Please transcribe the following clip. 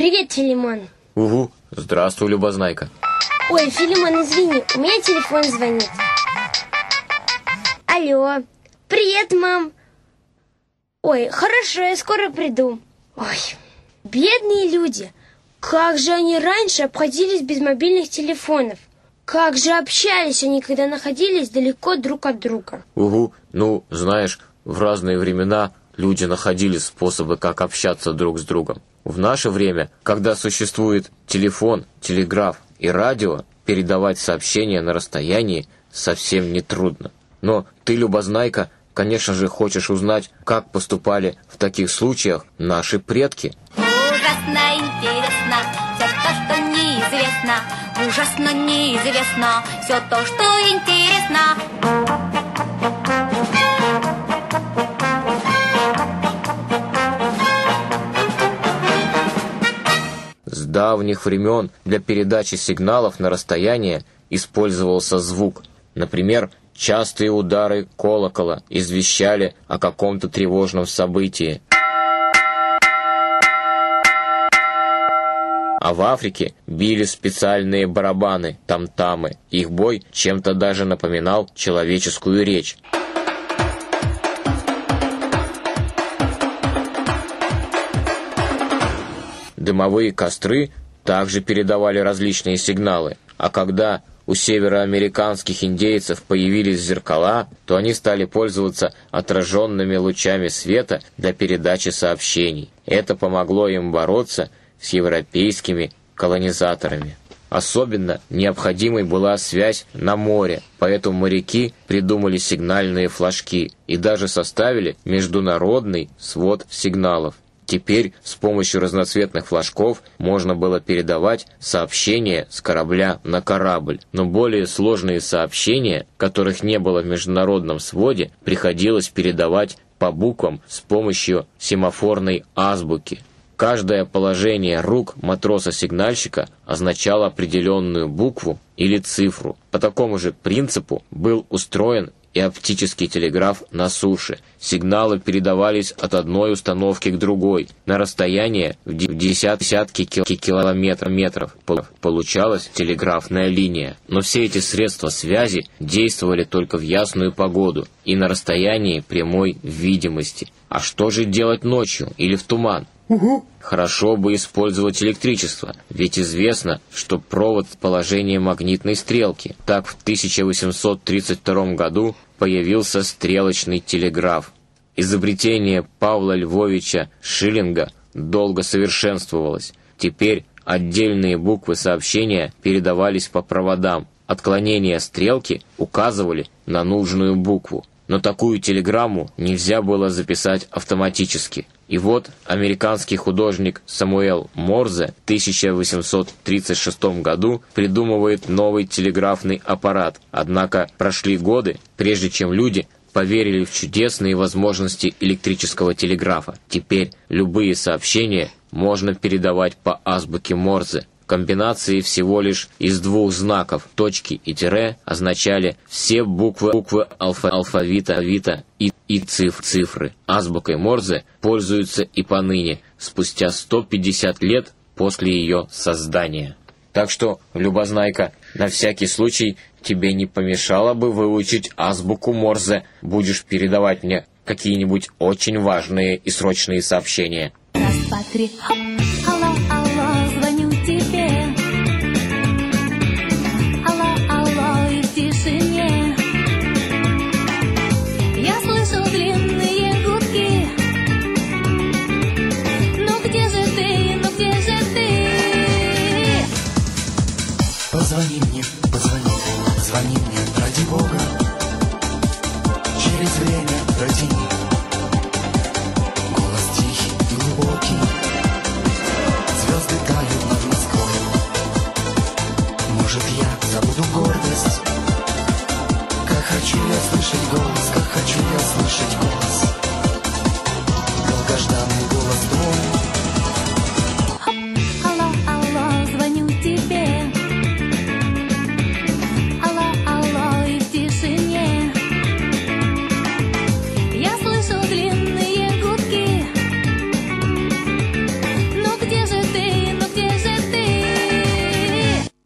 Привет, Филимон. Угу. Здравствуй, Любознайка. Ой, Филимон, извини, у меня телефон звонит. Алло. Привет, мам. Ой, хорошо, я скоро приду. Ой, бедные люди. Как же они раньше обходились без мобильных телефонов? Как же общались они, когда находились далеко друг от друга? Угу, ну, знаешь, в разные времена люди находили способы, как общаться друг с другом. В наше время, когда существует телефон, телеграф и радио, передавать сообщения на расстоянии совсем не трудно. Но ты, любознайка, конечно же, хочешь узнать, как поступали в таких случаях наши предки. Ужасно интересно все то, что неизвестно. Ужасно неизвестно все то, что интересно. давних времен для передачи сигналов на расстояние использовался звук. Например, частые удары колокола извещали о каком-то тревожном событии. а в Африке били специальные барабаны, там-тамы. Их бой чем-то даже напоминал человеческую речь. Дымовые костры также передавали различные сигналы, а когда у североамериканских индейцев появились зеркала, то они стали пользоваться отраженными лучами света для передачи сообщений. Это помогло им бороться с европейскими колонизаторами. Особенно необходимой была связь на море, поэтому моряки придумали сигнальные флажки и даже составили международный свод сигналов. Теперь с помощью разноцветных флажков можно было передавать сообщения с корабля на корабль, но более сложные сообщения, которых не было в международном своде, приходилось передавать по буквам с помощью семафорной азбуки. Каждое положение рук матроса-сигнальщика означало определенную букву или цифру. По такому же принципу был устроен и оптический телеграф на суше. Сигналы передавались от одной установки к другой на расстояние в десятки километров. Получалась телеграфная линия. Но все эти средства связи действовали только в ясную погоду и на расстоянии прямой видимости. А что же делать ночью или в туман? Хорошо бы использовать электричество, ведь известно, что провод в положении магнитной стрелки. Так в 1832 году появился стрелочный телеграф. Изобретение Павла Львовича Шиллинга долго совершенствовалось. Теперь отдельные буквы сообщения передавались по проводам. Отклонения стрелки указывали на нужную букву. Но такую телеграмму нельзя было записать автоматически – и вот американский художник Самуэл Морзе в 1836 году придумывает новый телеграфный аппарат. Однако прошли годы, прежде чем люди поверили в чудесные возможности электрического телеграфа. Теперь любые сообщения можно передавать по азбуке Морзе, комбинации всего лишь из двух знаков точки и тире означали все буквы, буквы алфа, алфавита авита и, и циф, цифры. Азбукой Морзе пользуются и поныне, спустя 150 лет после ее создания. Так что, любознайка, на всякий случай тебе не помешало бы выучить азбуку Морзе. Будешь передавать мне какие-нибудь очень важные и срочные сообщения. Раз, два, три. Хоп. Позвони мне, позвони, позвони мне, ради Бога. Через время протяни. Голос тихий и глубокий. Звезды тают над Москвой. Может, я забуду гордость, как хочу я слышать голос.